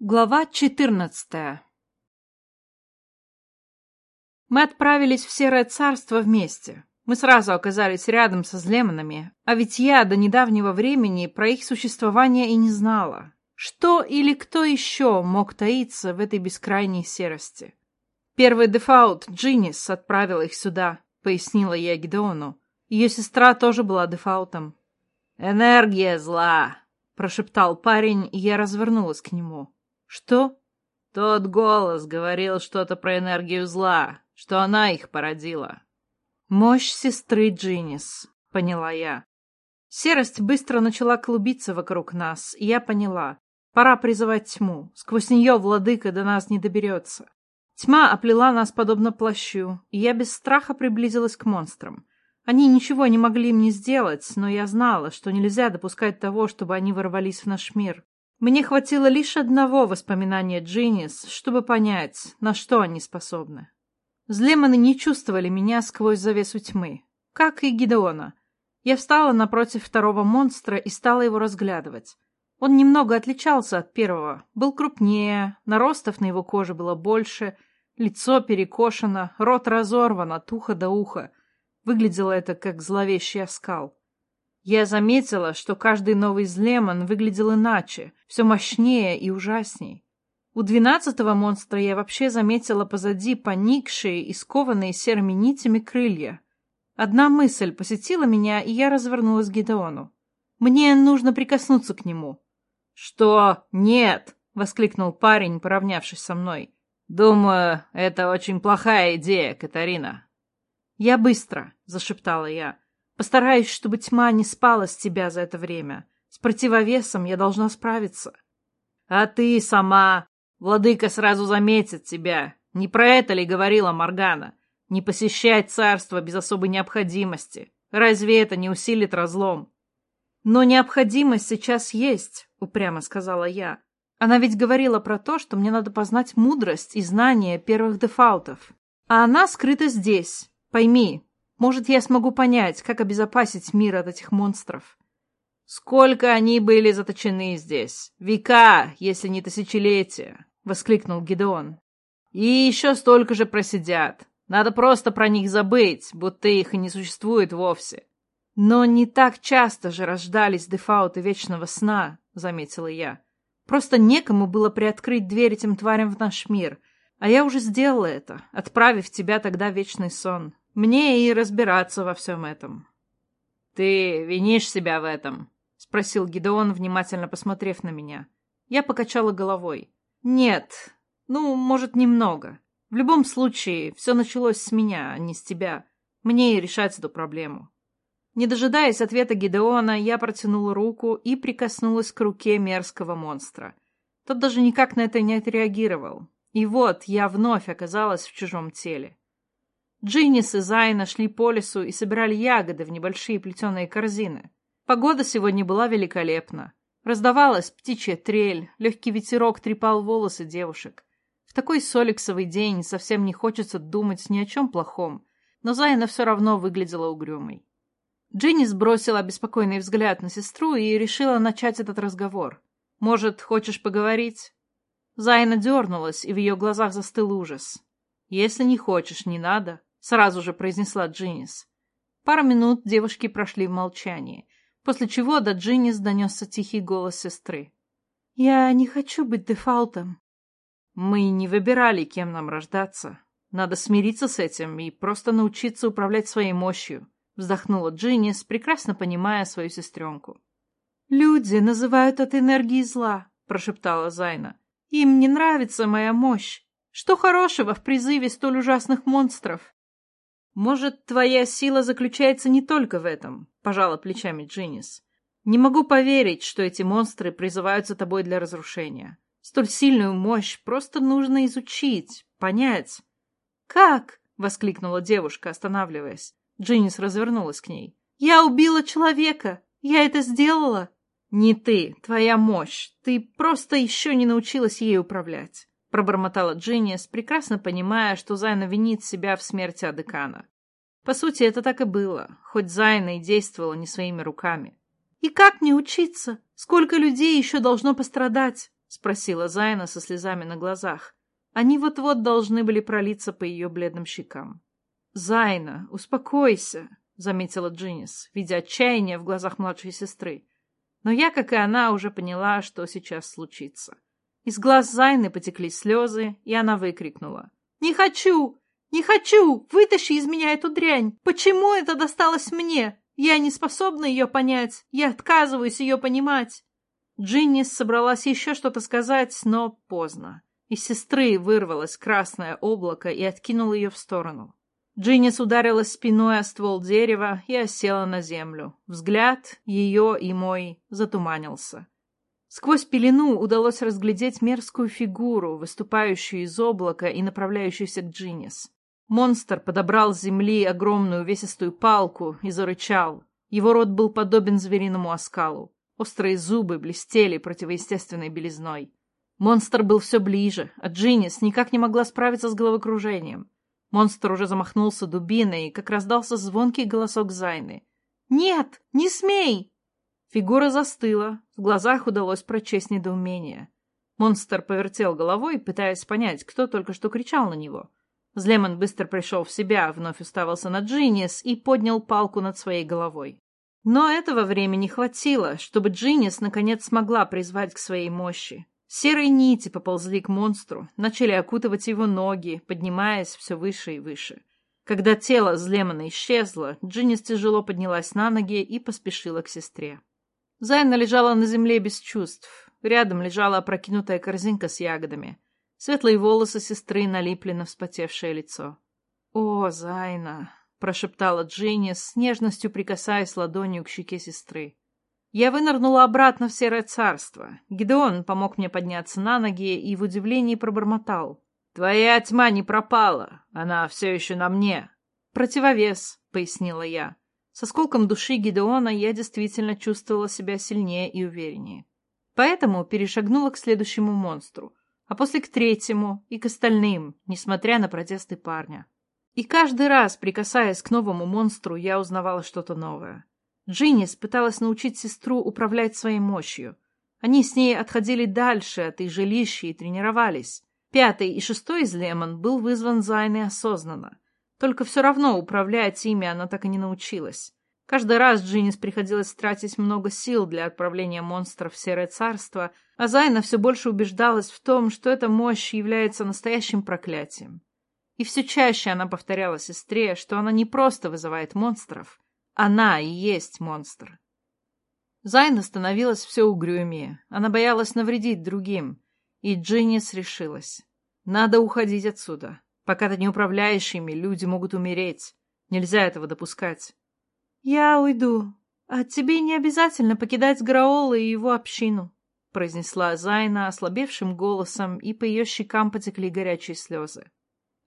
Глава 14 Мы отправились в Серое Царство вместе. Мы сразу оказались рядом со Злеманами, а ведь я до недавнего времени про их существование и не знала. Что или кто еще мог таиться в этой бескрайней серости? Первый дефаут, Джинис, отправил их сюда, пояснила я Гидеону. Ее сестра тоже была дефаутом. «Энергия зла!» — прошептал парень, и я развернулась к нему. «Что?» «Тот голос говорил что-то про энергию зла, что она их породила». «Мощь сестры Джинис», — поняла я. Серость быстро начала клубиться вокруг нас, и я поняла. Пора призывать тьму. Сквозь нее владыка до нас не доберется. Тьма оплела нас подобно плащу, и я без страха приблизилась к монстрам. Они ничего не могли мне сделать, но я знала, что нельзя допускать того, чтобы они ворвались в наш мир. Мне хватило лишь одного воспоминания Джиннис, чтобы понять, на что они способны. Злеманы не чувствовали меня сквозь завесу тьмы, как и Гидеона. Я встала напротив второго монстра и стала его разглядывать. Он немного отличался от первого, был крупнее, наростов на его коже было больше, лицо перекошено, рот разорван от уха до уха. Выглядело это как зловещий оскал. Я заметила, что каждый новый злемон выглядел иначе, все мощнее и ужасней. У двенадцатого монстра я вообще заметила позади поникшие и скованные серыми нитями крылья. Одна мысль посетила меня, и я развернулась к Гидеону. Мне нужно прикоснуться к нему. «Что? Нет!» — воскликнул парень, поравнявшись со мной. «Думаю, это очень плохая идея, Катарина». «Я быстро», — зашептала я. Постараюсь, чтобы тьма не спала с тебя за это время. С противовесом я должна справиться. А ты сама... Владыка сразу заметит тебя. Не про это ли говорила Моргана? Не посещать царство без особой необходимости. Разве это не усилит разлом? Но необходимость сейчас есть, упрямо сказала я. Она ведь говорила про то, что мне надо познать мудрость и знания первых дефаутов. А она скрыта здесь. Пойми, может, я смогу понять, как обезопасить мир от этих монстров. Сколько они были заточены здесь? Века, если не тысячелетия, — воскликнул Гидеон. И еще столько же просидят. Надо просто про них забыть, будто их и не существует вовсе. Но не так часто же рождались дефауты вечного сна, — заметила я. Просто некому было приоткрыть дверь этим тварям в наш мир, а я уже сделала это, отправив тебя тогда в вечный сон. Мне и разбираться во всем этом. «Ты винишь себя в этом?» — спросил Гидеон, внимательно посмотрев на меня. Я покачала головой. «Нет. Ну, может, немного. В любом случае, все началось с меня, а не с тебя. Мне и решать эту проблему». Не дожидаясь ответа Гидеона, я протянула руку и прикоснулась к руке мерзкого монстра. Тот даже никак на это не отреагировал. И вот я вновь оказалась в чужом теле. Джиннис и Зайна шли по лесу и собирали ягоды в небольшие плетеные корзины. Погода сегодня была великолепна. Раздавалась птичья трель, легкий ветерок трепал волосы девушек. В такой соликсовый день совсем не хочется думать ни о чем плохом, но Зайна все равно выглядела угрюмой. Джинни сбросила беспокойный взгляд на сестру и решила начать этот разговор. «Может, хочешь поговорить?» Зайна дернулась, и в ее глазах застыл ужас. «Если не хочешь, не надо», сразу же произнесла Джиннис. Пару минут девушки прошли в молчании, после чего до Джиннис донесся тихий голос сестры. «Я не хочу быть дефалтом». «Мы не выбирали, кем нам рождаться. Надо смириться с этим и просто научиться управлять своей мощью», вздохнула Джиннис, прекрасно понимая свою сестренку. «Люди называют это энергией зла», прошептала Зайна. «Им не нравится моя мощь. Что хорошего в призыве столь ужасных монстров?» «Может, твоя сила заключается не только в этом», — пожала плечами Джиннис. «Не могу поверить, что эти монстры призываются тобой для разрушения. Столь сильную мощь просто нужно изучить, понять». «Как?» — воскликнула девушка, останавливаясь. Джиннис развернулась к ней. «Я убила человека! Я это сделала!» «Не ты, твоя мощь. Ты просто еще не научилась ей управлять пробормотала Джиннис, прекрасно понимая, что Зайна винит себя в смерти Адекана. По сути, это так и было, хоть Зайна и действовала не своими руками. «И как мне учиться? Сколько людей еще должно пострадать?» — спросила Зайна со слезами на глазах. Они вот-вот должны были пролиться по ее бледным щекам. «Зайна, успокойся», — заметила Джиннис, видя отчаяние в глазах младшей сестры. Но я, как и она, уже поняла, что сейчас случится. Из глаз Зайны потекли слезы, и она выкрикнула. «Не хочу! Не хочу! Вытащи из меня эту дрянь! Почему это досталось мне? Я не способна ее понять! Я отказываюсь ее понимать!» Джиннис собралась еще что-то сказать, но поздно. Из сестры вырвалось красное облако и откинуло ее в сторону. Джиннис ударилась спиной о ствол дерева и осела на землю. Взгляд ее и мой затуманился. Сквозь пелену удалось разглядеть мерзкую фигуру, выступающую из облака и направляющуюся к Джиннис. Монстр подобрал с земли огромную увесистую палку и зарычал. Его рот был подобен звериному оскалу. Острые зубы блестели противоестественной белизной. Монстр был все ближе, а Джиннис никак не могла справиться с головокружением. Монстр уже замахнулся дубиной, как раздался звонкий голосок Зайны. «Нет, не смей!» Фигура застыла, в глазах удалось прочесть недоумение. Монстр повертел головой, пытаясь понять, кто только что кричал на него. Злемон быстро пришел в себя, вновь уставился на Джиннис и поднял палку над своей головой. Но этого времени хватило, чтобы Джиннис наконец смогла призвать к своей мощи. Серые нити поползли к монстру, начали окутывать его ноги, поднимаясь все выше и выше. Когда тело Злемона исчезло, Джиннис тяжело поднялась на ноги и поспешила к сестре. Зайна лежала на земле без чувств. Рядом лежала опрокинутая корзинка с ягодами. Светлые волосы сестры налипли на вспотевшее лицо. «О, Зайна!» — прошептала Джиннис, с нежностью прикасаясь ладонью к щеке сестры. Я вынырнула обратно в Серое Царство. Гидеон помог мне подняться на ноги и в удивлении пробормотал. «Твоя тьма не пропала, она все еще на мне». «Противовес», — пояснила я. Со сколком души Гидеона я действительно чувствовала себя сильнее и увереннее. Поэтому перешагнула к следующему монстру, а после к третьему и к остальным, несмотря на протесты парня. И каждый раз, прикасаясь к новому монстру, я узнавала что-то новое. Джиннис пыталась научить сестру управлять своей мощью. Они с ней отходили дальше от их жилища и тренировались. Пятый и шестой из Лемон был вызван Зайной осознанно. Только все равно управлять ими она так и не научилась. Каждый раз Джиннис приходилось тратить много сил для отправления монстров в Серое Царство, а Зайна все больше убеждалась в том, что эта мощь является настоящим проклятием. И все чаще она повторяла сестре, что она не просто вызывает монстров, она и есть монстр. Зайна становилась все угрюмее. Она боялась навредить другим. И Джиннис решилась. Надо уходить отсюда. Пока ты не управляешь ими, люди могут умереть. Нельзя этого допускать. Я уйду. А тебе не обязательно покидать Граола и его общину, произнесла Зайна ослабевшим голосом, и по ее щекам потекли горячие слезы.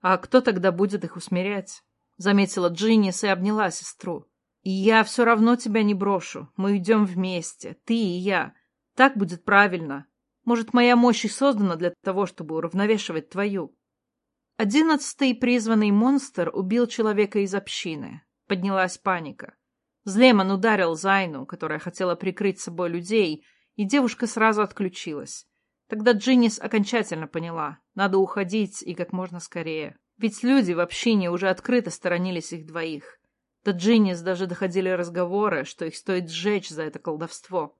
А кто тогда будет их усмирять? Заметила Джиннис и обняла сестру. Я все равно тебя не брошу. Мы идем вместе, ты и я. Так будет правильно. Может, моя мощь и создана для того, чтобы уравновешивать твою. Одиннадцатый призванный монстр убил человека из общины. Поднялась паника. Злеман ударил Зайну, которая хотела прикрыть собой людей, и девушка сразу отключилась. Тогда Джиннис окончательно поняла, надо уходить и как можно скорее. Ведь люди в общине уже открыто сторонились их двоих. До Джиннис даже доходили разговоры, что их стоит сжечь за это колдовство.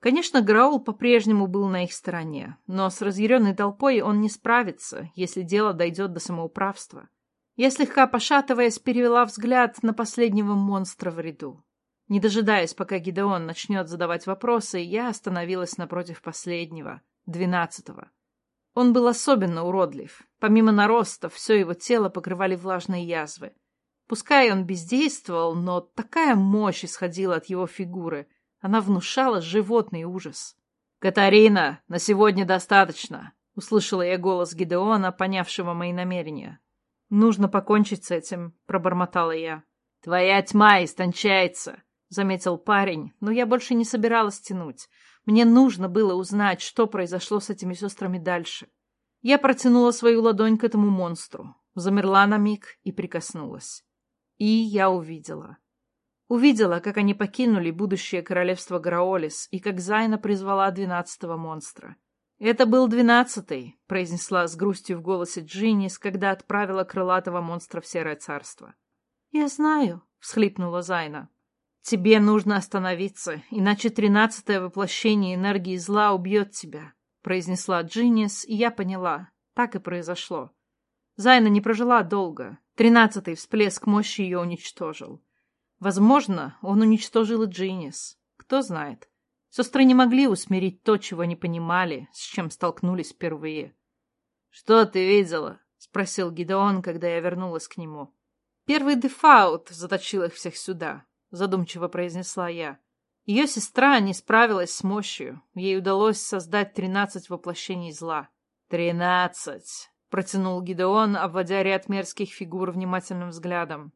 Конечно, Граул по-прежнему был на их стороне, но с разъяренной толпой он не справится, если дело дойдет до самоуправства. Я слегка пошатываясь перевела взгляд на последнего монстра в ряду. Не дожидаясь, пока Гидеон начнет задавать вопросы, я остановилась напротив последнего, двенадцатого. Он был особенно уродлив. Помимо нароста, все его тело покрывали влажные язвы. Пускай он бездействовал, но такая мощь исходила от его фигуры. Она внушала животный ужас. «Катарина, на сегодня достаточно!» — услышала я голос Гидеона, понявшего мои намерения. «Нужно покончить с этим», — пробормотала я. «Твоя тьма истончается», — заметил парень, но я больше не собиралась тянуть. Мне нужно было узнать, что произошло с этими сестрами дальше. Я протянула свою ладонь к этому монстру, замерла на миг и прикоснулась. И я увидела. Увидела, как они покинули будущее королевство Граолис и как Зайна призвала двенадцатого монстра. «Это был двенадцатый», — произнесла с грустью в голосе Джиннис, когда отправила крылатого монстра в Серое Царство. «Я знаю», — всхлипнула Зайна. «Тебе нужно остановиться, иначе тринадцатое воплощение энергии зла убьет тебя», — произнесла Джиннис, и я поняла. Так и произошло. Зайна не прожила долго. Тринадцатый всплеск мощи ее уничтожил. Возможно, он уничтожил и Джиннис. Кто знает. Сестры не могли усмирить то, чего не понимали, с чем столкнулись впервые. «Что ты видела?» — спросил Гидеон, когда я вернулась к нему. «Первый дефаут заточил их всех сюда», — задумчиво произнесла я. Ее сестра не справилась с мощью. Ей удалось создать тринадцать воплощений зла. «Тринадцать!» — протянул Гидеон, обводя ряд мерзких фигур внимательным взглядом.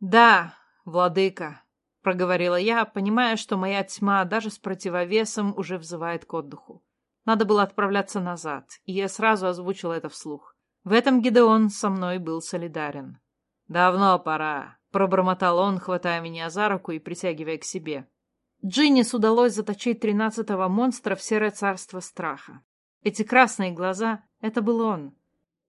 «Да, владыка», — проговорила я, понимая, что моя тьма даже с противовесом уже взывает к отдыху. Надо было отправляться назад, и я сразу озвучила это вслух. В этом Гидеон со мной был солидарен. «Давно пора», — пробормотал он, хватая меня за руку и притягивая к себе. Джиннис удалось заточить тринадцатого монстра в серое царство страха. Эти красные глаза — это был он.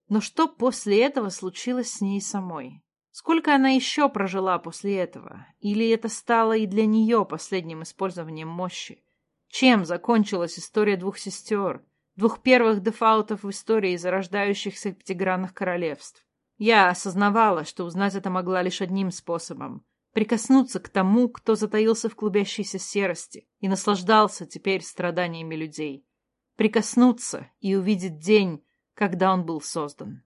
Но что после этого случилось с ней самой? Сколько она еще прожила после этого? Или это стало и для нее последним использованием мощи? Чем закончилась история двух сестер, двух первых дефаутов в истории зарождающихся пятигранных королевств? Я осознавала, что узнать это могла лишь одним способом — прикоснуться к тому, кто затаился в клубящейся серости и наслаждался теперь страданиями людей. Прикоснуться и увидеть день, когда он был создан.